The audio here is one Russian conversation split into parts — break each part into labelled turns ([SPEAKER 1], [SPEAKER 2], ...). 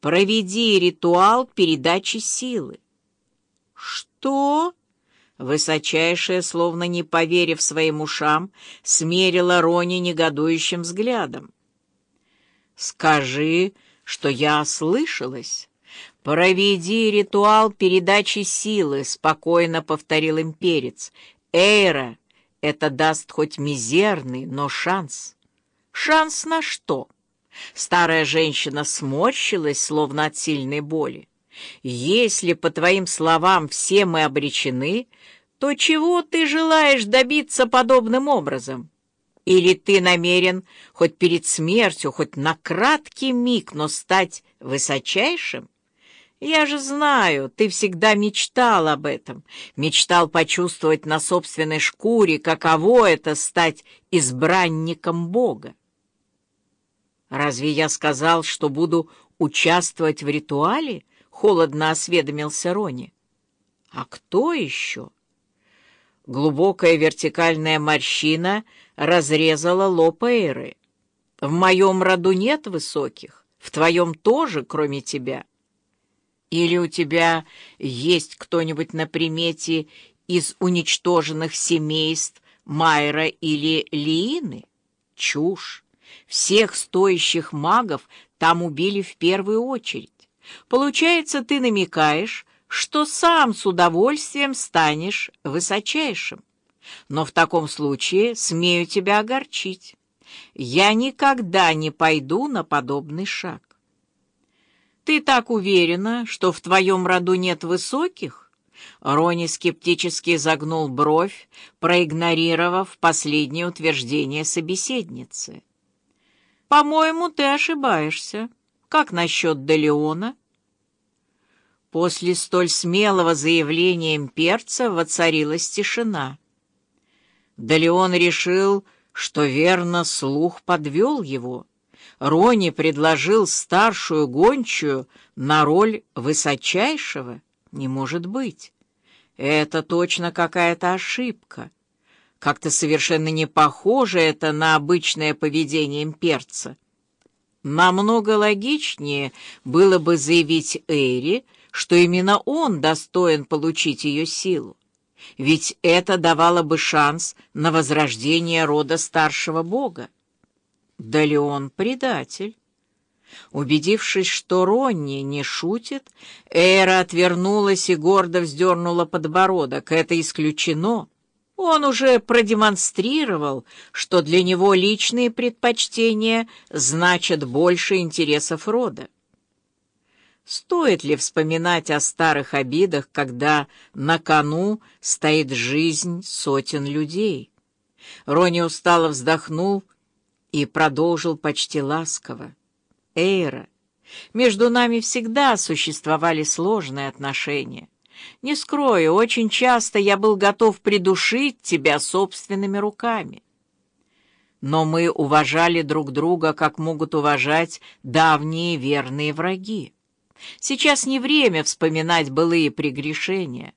[SPEAKER 1] Проведи ритуал передачи силы. Что? Высочайшая, словно не поверив своим ушам, смерила Рони негодующим взглядом. «Скажи, что я ослышалась. Проведи ритуал передачи силы», — спокойно повторил имперец. «Эйра, это даст хоть мизерный, но шанс». «Шанс на что?» Старая женщина сморщилась, словно от сильной боли. «Если, по твоим словам, все мы обречены, то чего ты желаешь добиться подобным образом? Или ты намерен хоть перед смертью, хоть на краткий миг, но стать высочайшим? Я же знаю, ты всегда мечтал об этом, мечтал почувствовать на собственной шкуре, каково это стать избранником Бога. «Разве я сказал, что буду участвовать в ритуале?» — холодно осведомился Рони. «А кто еще?» Глубокая вертикальная морщина разрезала лоб Эйры. «В моем роду нет высоких, в твоем тоже, кроме тебя. Или у тебя есть кто-нибудь на примете из уничтоженных семейств Майра или Лиины? Чушь!» Всех стоящих магов там убили в первую очередь. Получается, ты намекаешь, что сам с удовольствием станешь высочайшим. Но в таком случае смею тебя огорчить. Я никогда не пойду на подобный шаг. Ты так уверена, что в твоем роду нет высоких? Рони скептически загнул бровь, проигнорировав последнее утверждение собеседницы. «По-моему, ты ошибаешься. Как насчет Делеона?» После столь смелого заявления имперца воцарилась тишина. Далеон решил, что верно слух подвел его. Рони предложил старшую гончую на роль высочайшего. Не может быть. Это точно какая-то ошибка. Как-то совершенно не похоже это на обычное поведение имперца. Намного логичнее было бы заявить Эйри, что именно он достоин получить ее силу. Ведь это давало бы шанс на возрождение рода старшего бога. Да ли он предатель? Убедившись, что Ронни не шутит, Эра отвернулась и гордо вздернула подбородок. Это исключено. Он уже продемонстрировал, что для него личные предпочтения значат больше интересов рода. Стоит ли вспоминать о старых обидах, когда на кону стоит жизнь сотен людей? Рони устало вздохнул и продолжил почти ласково. «Эйра, между нами всегда существовали сложные отношения. Не скрою, очень часто я был готов придушить тебя собственными руками. Но мы уважали друг друга, как могут уважать давние верные враги. Сейчас не время вспоминать былые прегрешения.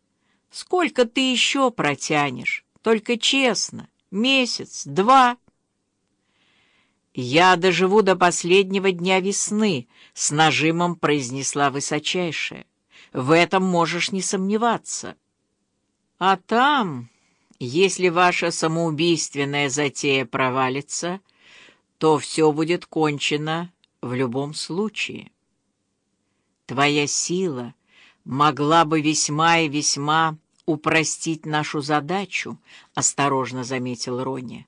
[SPEAKER 1] Сколько ты еще протянешь? Только честно. Месяц, два. «Я доживу до последнего дня весны», — с нажимом произнесла высочайшая. В этом можешь не сомневаться. А там, если ваша самоубийственная затея провалится, то все будет кончено в любом случае. Твоя сила могла бы весьма и весьма упростить нашу задачу, — осторожно заметил Рони.